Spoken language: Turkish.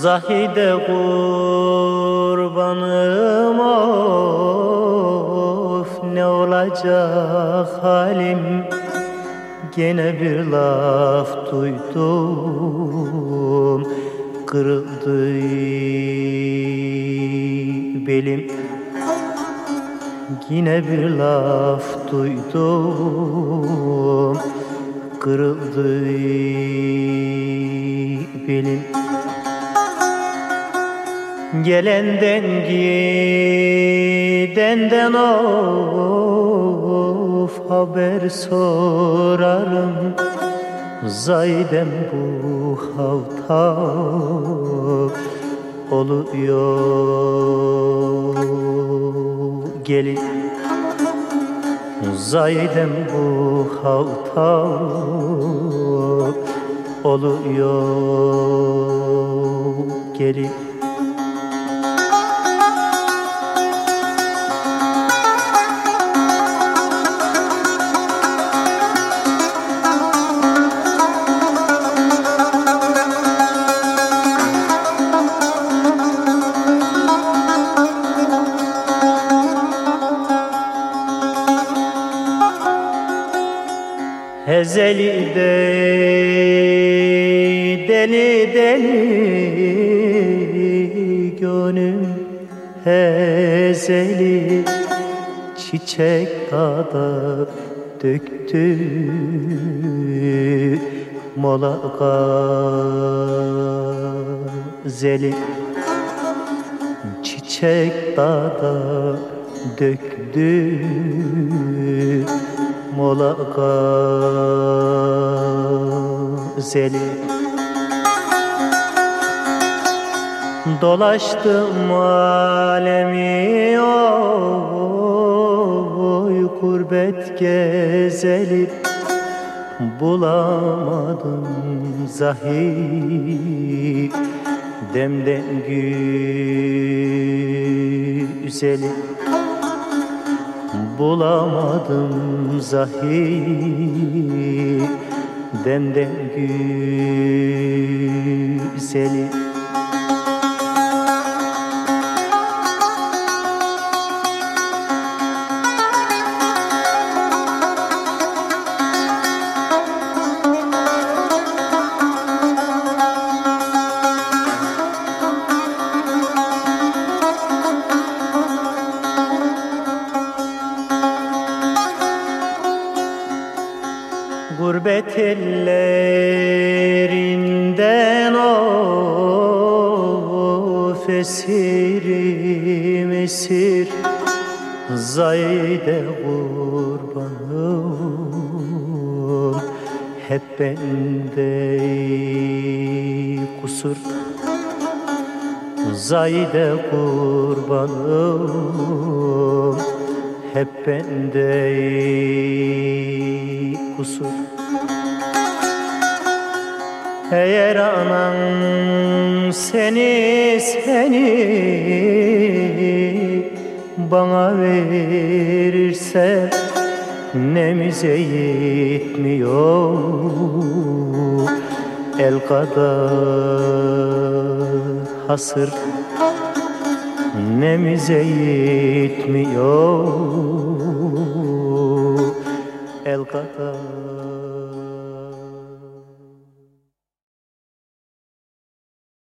Zahide kurbanım of ne olacak halim? Gene bir laf duydum kırıldı belim. Yine bir laf duydum kırıldı belim Gelenden gidenden of haber sorarım. Zaydem bu havta oluyor. Gelin. Zaydem bu havta oluyor. Gelin Hezeli de deli deli gönlüm hezeli Çiçek dağda döktü mola gazeli. Çiçek dağda döktü mola gazeli Dolaştım alemi oy gurbet gezeli. Bulamadım zahir demden güzeli Bulamadım zahir. Demden güzeli Gurbet ellerinden of esirim esir. Zayde kurbanım hep bende kusur. Zayde kurbanım hep bende kusur. Eğer anan seni seni bana verirse nemize yetmiyor? El kadar hasır nemize yetmiyor el kadar